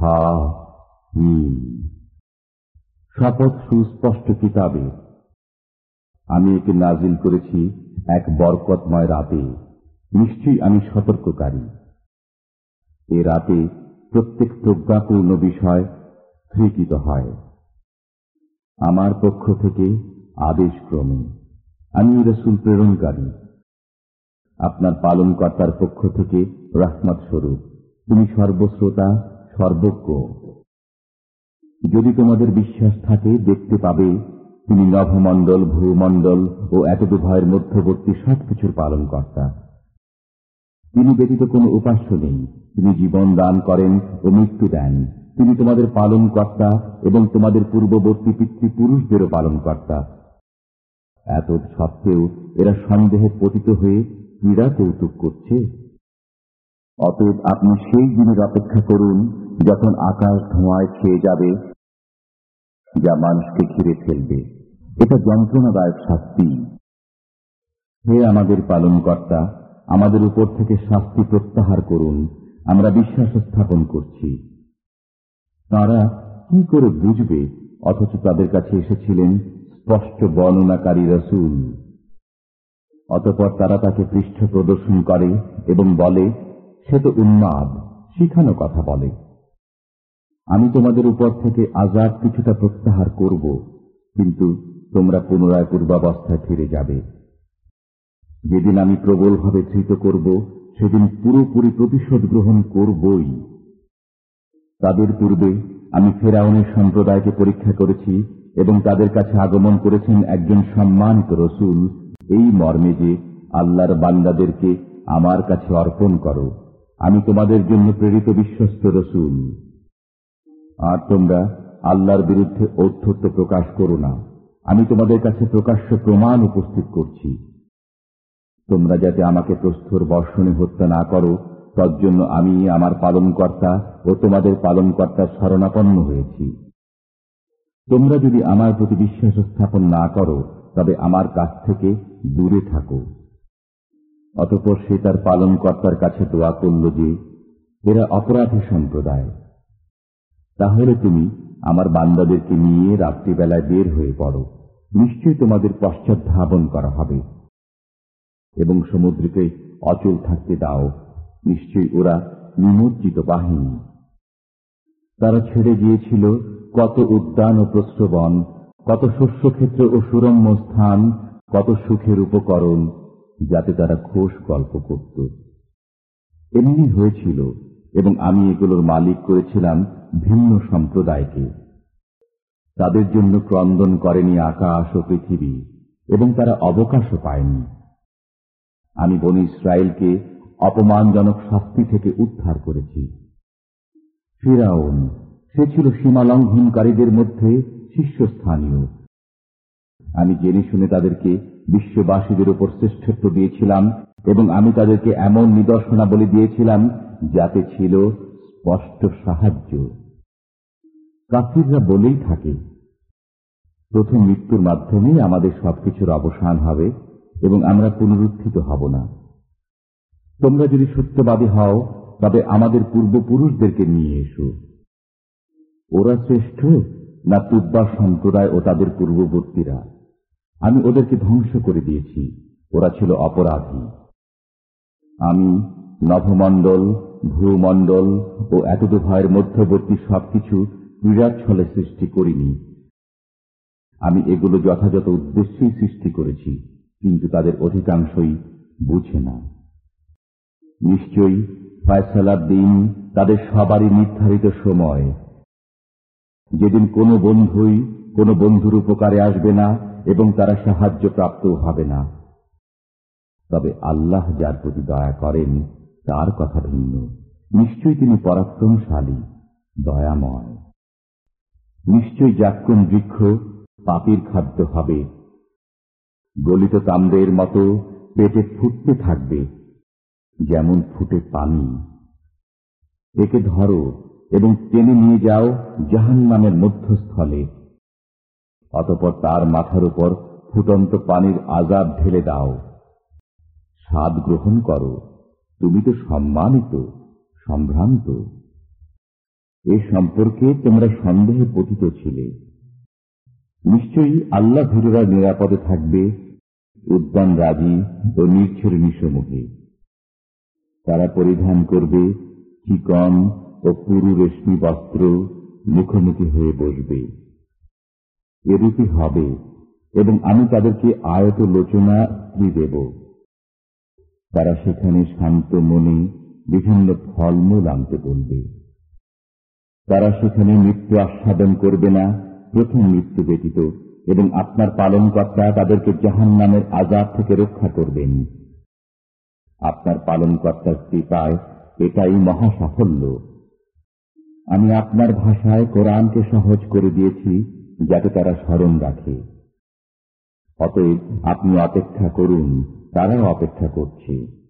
হা মিম শপথ সুস্পষ্ট কিতাবে। আমি একে নাজিল করেছি এক বরকতময় রাতে। নিশ্চয়ই আমি সতর্ককারী। এ রাতে প্রত্যেক প্রজ্ঞাপূর্ণ বিষয় স্বীকৃত হয়। আমার পক্ষ থেকে আদেশ ক্রমে আমি রসুল প্রেরণকারী। আপনার পালনকর্তার পক্ষ থেকে রাহমাত স্বরূপ। তুমি সর্বশ্রোতা সর্বজ্ঞ। যদি তোমাদের বিশ্বাস থাকে, দেখতে পাবে তিনি নভমণ্ডল, ভূমণ্ডল ও এতদু ভয়ের মধ্যবর্তী সবকিছুর পালন কর্তা তিনি ব্যতীত কোনো উপাস্য নেই। তিনি জীবন দান করেন ও মৃত্যু দেন। তিনি তোমাদের পালন কর্তা এবং তোমাদের পূর্ববর্তী পিতৃপুরুষদেরও পালন কর্তা এত সত্ত্বেও এরা সন্দেহে পতিত হয়ে ক্রীড়া কৌতুক করছে। অতএব আপনি সেই দিনের অপেক্ষা করুন যখন আকাশ ধোঁয়ায় খেয়ে যাবে, যা মানুষকে ঘিরে ফেলবে। এটা যন্ত্রণাদায়ক শাস্তি। হে আমাদের পালন কর্তা আমাদের উপর থেকে শাস্তি প্রত্যাহার করুন। আমরা বিশ্বাস স্থাপন করছি। তারা কি করে বুঝবে, অথচ তাদের কাছে এসেছিলেন স্পষ্ট বর্ণনাকারী রসুল। অতপর তারা তাকে পৃষ্ঠ প্রদর্শন করে এবং বলে, সে তো উন্মাদ শিখানো কথা বলে। আমি তোমাদের উপর থেকে আজাদ কিছুটা প্রত্যাহার করব, কিন্তু তোমরা পুনরায় পূর্বাবস্থায় ফিরে যাবে। যেদিন আমি প্রবলভাবে ধৃত করব, সেদিন পুরোপুরি প্রতিশোধ গ্রহণ করবই। তাদের পূর্বে আমি ফেরাউনের সম্প্রদায়কে পরীক্ষা করেছি এবং তাদের কাছে আগমন করেছেন একজন সম্মানিত রসুল। এই মর্মে যে আল্লাহর বান্দাদেরকে আমার কাছে অর্পণ করো, আমি তোমাদের জন্য প্রেরিত বিশ্বস্ত রসুল। আর তোমরা আল্লাহর বিরুদ্ধে ঔদ্ধত্য প্রকাশ করো না। আমি তোমাদের কাছে প্রকাশ্য প্রমাণ উপস্থিত করছি। তোমরা যাতে আমাকে প্রস্থর বর্ষণে হত্যা না করো, তজ্জন্য আমি আমার পালনকর্তা ও তোমাদের পালনকর্তার শরণাপন্ন হয়েছি। তোমরা যদি আমার প্রতি বিশ্বাস স্থাপন না করো, তবে আমার কাছ থেকে দূরে থাকো। অতপর সে তার পালনকর্তার কাছে দোয়া করল যে, এরা অপরাধী সম্প্রদায়। তাহলে তুমি আমার বান্দাদেরকে নিয়ে রাত্রিবেলায় বের হয়ে পড়ো। নিশ্চয়ই তোমাদের পশ্চাৎ ধাবন করা হবে। এবং সমুদ্রকে অচল থাকতে দাও। নিশ্চয়ই ওরা নিমজ্জিত বাহিনী। তারা ছেড়ে গিয়েছিল কত উদ্যান ও প্রশ্রবন কত শস্যক্ষেত্র ও সুরম্য স্থান, কত সুখের উপকরণ, যাতে তারা খোশ গল্প করত। এমনি হয়েছিল, এবং আমি এগুলোর মালিক করেছিলাম ভিন্ন সম্প্রদায়কে। তাদের জন্য ক্রন্দন করেনি আকাশ ও পৃথিবী, এবং তারা অবকাশও পায়নি। আমি বনি ইসরায়েলকে অপমানজনক শাস্তি থেকে উদ্ধার করেছি। ফিরাউন, সে ছিল সীমালঙ্ঘনকারীদের মধ্যে শীর্ষস্থানীয়। আমি জেনে শুনে তাদেরকে বিশ্ববাসীদের উপর শ্রেষ্ঠত্ব দিয়েছিলাম, এবং আমি তাদেরকে এমন নিদর্শনাবলী দিয়েছিলাম, যাতে ছিল স্পষ্ট সাহায্য। কাফিররা বলেই থাকে, প্রথম মৃত্যুর মাধ্যমে আমাদের সবকিছুর অবসান হবে এবং আমরা পুনরুত্থিত হব না। তোমরা যদি সত্যবাদী হও, তবে আমাদের পূর্বপুরুষদেরকে নিয়ে এসো। ওরা শ্রেষ্ঠ না তুব্বা সম্প্রদায় ও তাদের পূর্ববর্তীরা? আমি ওদেরকে ধ্বংস করে দিয়েছি, ওরা ছিল অপরাধী। আমি নভমণ্ডল, ভূমণ্ডল ও এতদু ভয়ের মধ্যবর্তী সবকিছু ক্রীড়াচ্ছলে সৃষ্টি করিনি। আমি এগুলো যথাযথ উদ্দেশ্যেই সৃষ্টি করেছি, কিন্তু তাদের অধিকাংশই বুঝে না। নিশ্চয়ই ফয়সালার দিন তাদের সবারই নির্ধারিত সময়। যেদিন কোনো বন্ধুই কোনো বন্ধুর উপকারে আসবে না এবং তারা সাহায্য প্রাপ্ত হবে না। তবে আল্লাহ যার প্রতি দয়া করেন, তার কথা ভিন্ন। নিশ্চয়ই তিনি পরাক্রমশালী, দয়াময়। নিশ্চয়ই যাক্রম বৃক্ষ পাপির খাদ্য হবে। গলিত তাম্রের মতো পেটে ফুটতে থাকবে, যেমন ফুটে পানি। একে ধরো এবং টেনে নিয়ে যাও জাহান নামের মধ্যস্থলে। অতপর তার মাথার উপর ফুটন্ত পানির আজাব ঢেলে দাও। স্বাদ গ্রহণ করো। তুমি তো সম্মানিত, সম্ভ্রান্ত। এ সম্পর্কে তোমরা সন্দেহে পতিত ছিলে। নিশ্চয়ই আল্লাহ ভীররা নিরাপদে থাকবে, উদ্যান রাজি ও নির্ছের নিসমূহে তারা পরিধান করবে, চিকন ও পুরু রেশমি বস্ত্র মুখোমুখি হয়ে বসবে। এরূপই হবে এবং আমি তাদেরকে আয়ত লোচনা স্ত্রী দেব। তারা সেখানে শান্ত মনে বিভিন্ন ফলমূল আনতে বলবে। তারা সেখানে মৃত্যু আস্বাদন করবে না, প্রথম মৃত্যু ব্যতীত, এবং আপনার পালনকর্তা তাদেরকে জাহান নামের আজাদ থেকে রক্ষা করবেন। আপনার পালনকর্তার কৃপায় এটাই মহা সাফল্য আমি আপনার ভাষায় কোরআনকে সহজ করে দিয়েছি, যাতে তারা স্মরণ রাখে। অতএব আপনি অপেক্ষা করুন, তারাও অপেক্ষা করছে।